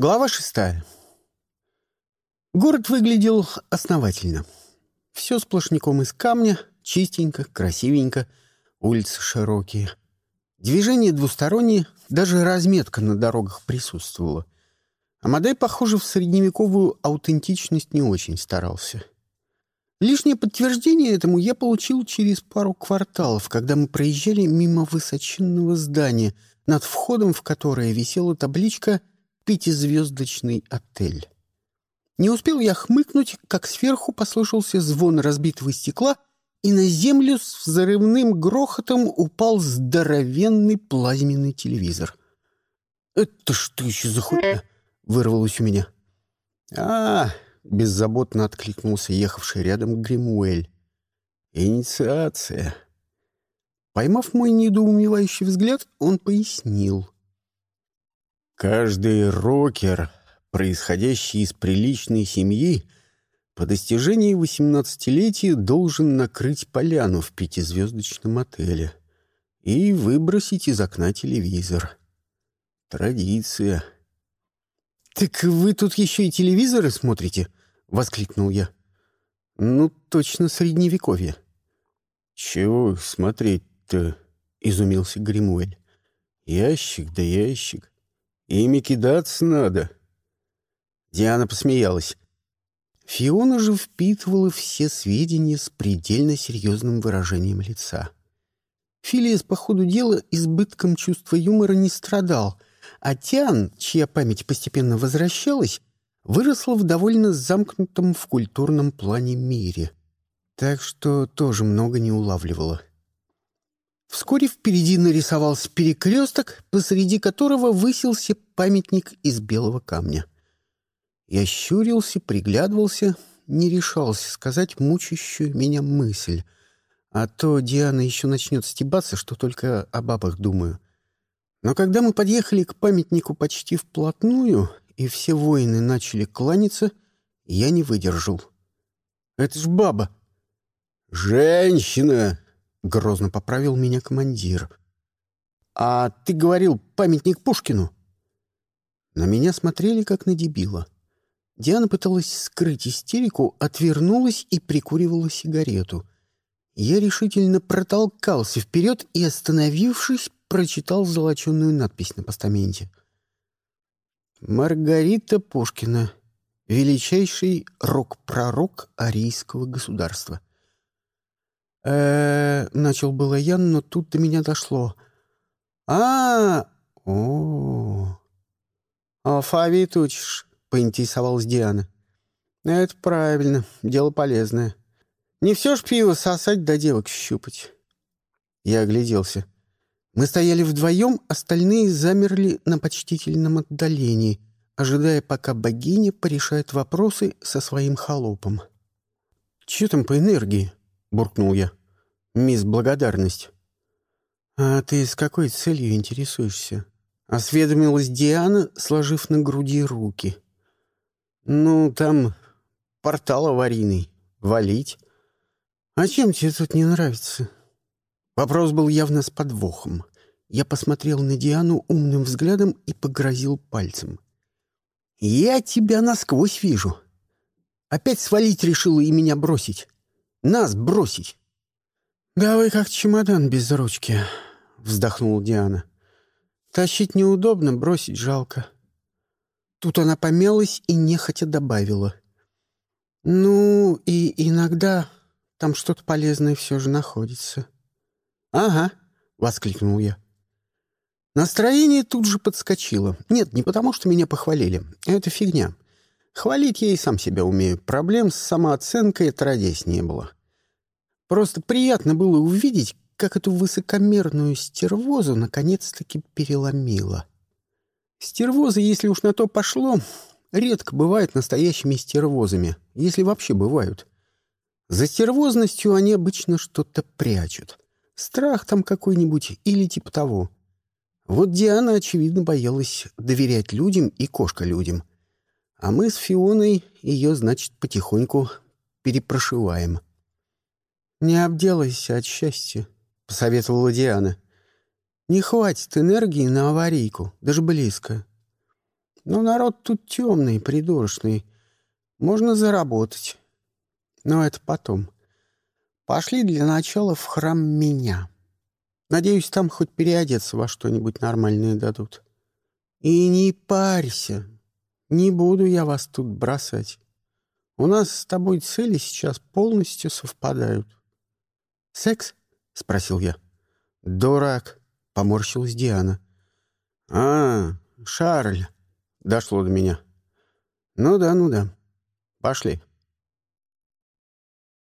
Глава шестая. Город выглядел основательно. Все сплошняком из камня, чистенько, красивенько, улицы широкие. Движение двустороннее, даже разметка на дорогах присутствовала. Амадей, похоже, в средневековую аутентичность не очень старался. Лишнее подтверждение этому я получил через пару кварталов, когда мы проезжали мимо высоченного здания, над входом в которое висела табличка «Пятизвездочный отель». Не успел я хмыкнуть, как сверху послышался звон разбитого стекла, и на землю с взрывным грохотом упал здоровенный плазменный телевизор. «Это что еще за хуйня?» — вырвалось у меня. «А, — беззаботно откликнулся ехавший рядом Гримуэль. «Инициация». Поймав мой недоумевающий взгляд, он пояснил. «Каждый рокер происходящий из приличной семьи, по достижении восемнадцатилетия должен накрыть поляну в пятизвездочном отеле и выбросить из окна телевизор. Традиция. «Так вы тут еще и телевизоры смотрите?» — воскликнул я. «Ну, точно средневековье». «Чего смотреть-то?» — изумился Гримуэль. «Ящик да ящик. Ими кидаться надо». Диана посмеялась. Фиона же впитывала все сведения с предельно серьезным выражением лица. Филиас, по ходу дела, избытком чувства юмора не страдал, а Тиан, чья память постепенно возвращалась, выросла в довольно замкнутом в культурном плане мире, так что тоже много не улавливала. Вскоре впереди нарисовался перекресток, посреди которого высился памятник из белого камня — я щурился, приглядывался, не решался сказать мучащую меня мысль. А то Диана еще начнет стебаться, что только о бабах думаю. Но когда мы подъехали к памятнику почти вплотную, и все воины начали кланяться, я не выдержал. «Это ж баба!» «Женщина!» — грозно поправил меня командир. «А ты говорил, памятник Пушкину?» На меня смотрели, как на дебила. Диана пыталась скрыть истерику, отвернулась и прикуривала сигарету. Я решительно протолкался вперед и, остановившись, прочитал золоченную надпись на постаменте. «Маргарита Пушкина, величайший рок-пророк арийского государства». Э, начал было я, но тут до меня дошло. А, о, алфавит учишь? — поинтересовалась Диана. «Это правильно, дело полезное. Не все ж пиво сосать да девок щупать». Я огляделся. Мы стояли вдвоем, остальные замерли на почтительном отдалении, ожидая, пока богиня порешает вопросы со своим холопом. «Че там по энергии?» — буркнул я. «Мисс Благодарность». «А ты с какой целью интересуешься?» — осведомилась Диана, сложив на груди руки. — «Ну, там портал аварийный. Валить. А чем тебе тут не нравится?» Вопрос был явно с подвохом. Я посмотрел на Диану умным взглядом и погрозил пальцем. «Я тебя насквозь вижу. Опять свалить решила и меня бросить. Нас бросить!» «Да вы как чемодан без ручки», — вздохнула Диана. «Тащить неудобно, бросить жалко». Тут она помялась и нехотя добавила. «Ну, и иногда там что-то полезное все же находится». «Ага», — воскликнул я. Настроение тут же подскочило. Нет, не потому, что меня похвалили. Это фигня. Хвалить я и сам себя умею. Проблем с самооценкой отродясь не было. Просто приятно было увидеть, как эту высокомерную стервозу наконец-таки переломило. Стервозы, если уж на то пошло, редко бывают настоящими стервозами, если вообще бывают. За стервозностью они обычно что-то прячут. Страх там какой-нибудь или типа того. Вот Диана, очевидно, боялась доверять людям и кошка людям. А мы с Фионой ее, значит, потихоньку перепрошиваем. «Не обделайся от счастья», — посоветовала Диана. Не хватит энергии на аварийку, даже близко. Но народ тут темный, придурочный. Можно заработать. Но это потом. Пошли для начала в храм меня. Надеюсь, там хоть переодеться во что-нибудь нормальное дадут. И не парься. Не буду я вас тут бросать. У нас с тобой цели сейчас полностью совпадают. «Секс?» — спросил я. «Дурак!» — поморщилась Диана. «А, Шарль!» — дошло до меня. «Ну да, ну да. Пошли».